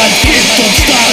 I get so da